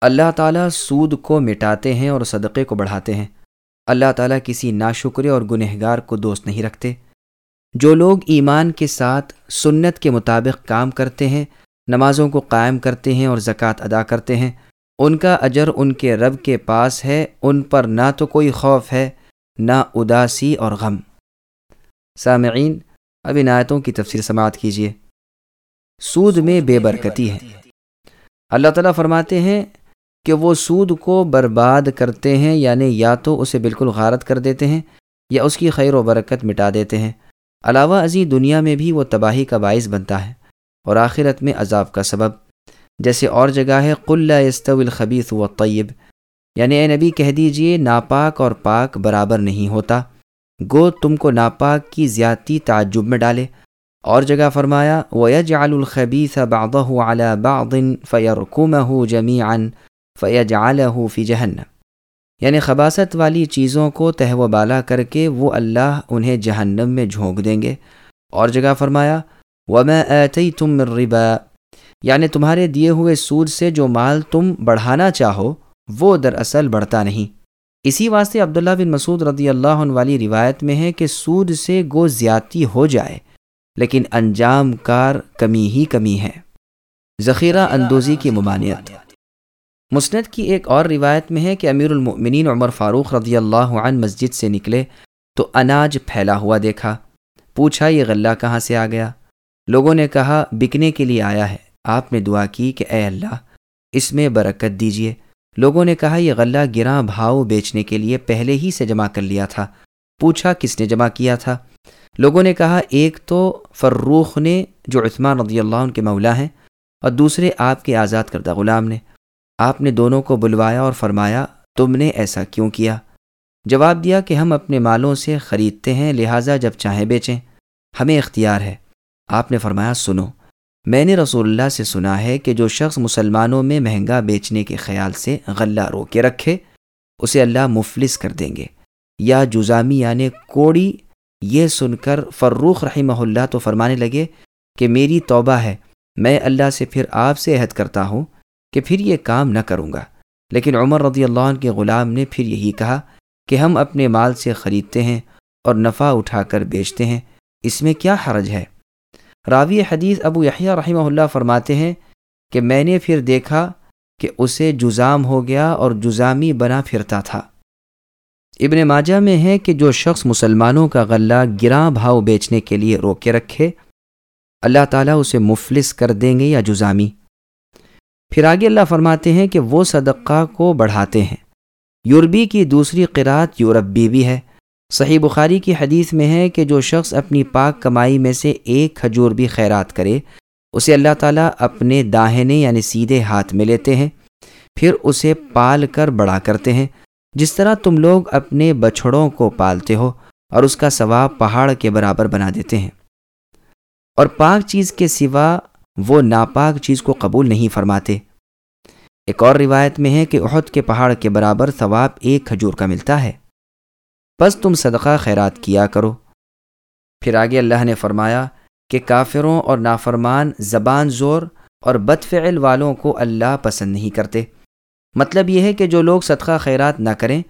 اللہ تعالیٰ سود کو مٹاتے ہیں اور صدقے کو بڑھاتے ہیں۔ اللہ تعالیٰ کسی ناشکرے اور گنہگار کو دوست نہیں رکھتے۔ جو لوگ ایمان کے ساتھ سنت کے مطابق کام کرتے ہیں، نمازوں کو قائم کرتے ہیں اور زکوٰۃ ادا کرتے ہیں، ان کا اجر ان کے رب کے پاس ہے، ان پر نہ تو کوئی خوف ہے، نہ اداسی اور غم۔ سامعین، اب ان آیتوں کی تفسیر سماعت کیجیے۔ سود میں بے برکتی ہے۔ اللہ تعالیٰ فرماتے ہیں کہ وہ سود کو برباد کرتے ہیں یعنی یا تو اسے بالکل غارت کر دیتے ہیں یا اس کی خیر و برکت مٹا دیتے ہیں۔ علاوہ ازیں دنیا میں بھی وہ تباہی کا باعث بنتا ہے اور آخرت میں عذاب کا سبب۔ جیسے اور جگہ ہے قلّہ استو الخبیث و طیب یعنی اے نبی، کہہ دیجیے، ناپاک اور پاک برابر نہیں ہوتا۔ گو، تم کو ناپاک کی زیادتی تعجب میں ڈالے۔ اور جگہ فرمایا، وَيَجْعَلُ الْخَبِيثَ بَعْضَهُ عَلَى بَعْضٍ فَيَرْكُمَهُ جَمِيعًا۔ فَيَجْعَلَهُ فِي جَهَنَّ یعنی خباست والی چیزوں کو تہ و بالا کر کے وہ اللہ انہیں جہنم میں جھونک دیں گے۔ اور جگہ فرمایا، وَمَا آتَيْتُم مِّن رِّبَا۔ یعنی تمہارے دیے ہوئے سود سے جو مال تم بڑھانا چاہو، وہ دراصل بڑھتا نہیں۔ اسی واسطے عبداللہ بن مسعود رضی اللہ عنہ والی روایت میں ہے کہ سود سے گو زیادتی ہو جائے، لیکن انجام کار کمی ہی کمی ہے۔ ذخیرہ اندوزی کی ممانعت۔ مسند کی ایک اور روایت میں ہے کہ امیر المؤمنین عمر فاروق رضی اللہ عنہ مسجد سے نکلے تو اناج پھیلا ہوا دیکھا۔ پوچھا، یہ غلہ کہاں سے آ گیا؟ لوگوں نے کہا، بکنے کے لیے آیا ہے۔ آپ نے دعا کی کہ اے اللہ، اس میں برکت دیجیے لوگوں نے کہا، یہ غلہ گراں بھاؤ بیچنے کے لیے پہلے ہی سے جمع کر لیا تھا۔ پوچھا، کس نے جمع کیا تھا؟ لوگوں نے کہا، ایک تو فروخ نے، جو عثمان رضی اللہ عنہ کے مولا ہیں، اور دوسرے آپ کے آزاد کردہ غلام نے۔ آپ نے دونوں کو بلوایا اور فرمایا، تم نے ایسا کیوں کیا؟ جواب دیا کہ ہم اپنے مالوں سے خریدتے ہیں، لہٰذا جب چاہیں بیچیں۔ ہمیں اختیار ہے۔ آپ نے فرمایا، سنو، میں نے رسول اللہ سے سنا ہے کہ جو شخص مسلمانوں میں مہنگا بیچنے کے خیال سے غلہ رو کے رکھے، اسے اللہ مفلس کر دیں گے۔ یا جزامی یعنی کوڑی۔ یہ سن کر فروخ رحمہ اللہ تو فرمانے لگے کہ میری توبہ ہے، میں اللہ سے پھر آپ سے عہد کرتا ہوں۔ کہ پھر یہ کام نہ کروں گا۔ لیکن عمر رضی اللہ عنہ کے غلام نے پھر یہی کہا کہ ہم اپنے مال سے خریدتے ہیں اور نفع اٹھا کر بیچتے ہیں۔ اس میں کیا حرج ہے؟ راوی حدیث ابو یحییٰ رحمہ اللہ فرماتے ہیں کہ میں نے پھر دیکھا کہ اسے جزام ہو گیا اور جزامی بنا پھرتا تھا۔ ابن ماجہ میں ہے کہ جو شخص مسلمانوں کا غلہ گراں بھاؤ بیچنے کے لیے روکے رکھے، اللہ تعالیٰ اسے مفلس کر دیں گے یا جزامی؟ پھر آگے اللہ فرماتے ہیں کہ وہ صدقہ کو بڑھاتے ہیں۔ یوربی کی دوسری قرات یوربی بھی ہے۔ صحیح بخاری کی حدیث میں ہے کہ جو شخص اپنی پاک کمائی میں سے ایک کھجور بھی خیرات کرے، اسے اللہ تعالیٰ اپنے داہنے یعنی سیدھے ہاتھ میں لیتے ہیں۔ پھر اسے پال کر بڑا کرتے ہیں۔ جس طرح تم لوگ اپنے بچھڑوں کو پالتے ہو اور اس کا ثواب پہاڑ کے برابر بنا دیتے ہیں۔ اور پاک چیز کے سوا وہ ناپاک چیز کو قبول نہیں فرماتے۔ ایک اور روایت میں ہے کہ عہد کے پہاڑ کے برابر ثواب ایک کھجور کا ملتا ہے۔ بس تم صدقہ خیرات کیا کرو۔ پھر آگے اللہ نے فرمایا کہ کافروں اور نافرمان زبان زور اور بدفعل والوں کو اللہ پسند نہیں کرتے۔ مطلب یہ ہے کہ جو لوگ صدقہ خیرات نہ کریں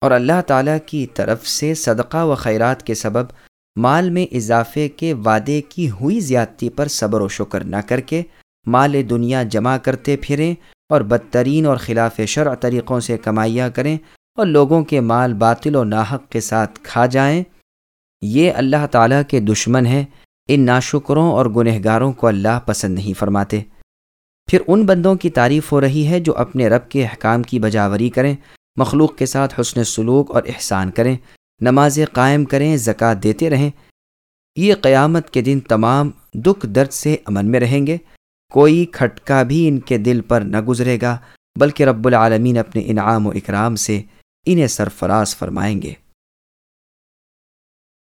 اور اللہ تعالیٰ کی طرف سے صدقہ و خیرات کے سبب مال میں اضافے کے وعدے کی ہوئی زیادتی پر صبر و شکر نہ کر کے مال دنیا جمع کرتے پھریں اور بدترین اور خلاف شرع طریقوں سے کمائیاں کریں اور لوگوں کے مال باطل و ناحق کے ساتھ کھا جائیں۔ یہ اللہ تعالیٰ کے دشمن ہیں۔ ان ناشکروں اور گنہگاروں کو اللہ پسند نہیں فرماتے۔ پھر ان بندوں کی تعریف ہو رہی ہے جو اپنے رب کے احکام کی بجاوری کریں، مخلوق کے ساتھ حسن سلوک اور احسان کریں۔ نمازیں قائم کریں، زکوٰۃ دیتے رہیں۔ یہ قیامت کے دن تمام دکھ درد سے امن میں رہیں گے۔ کوئی کھٹکا بھی ان کے دل پر نہ گزرے گا، بلکہ رب العالمین اپنے انعام و اکرام سے انہیں سرفراز فرمائیں گے۔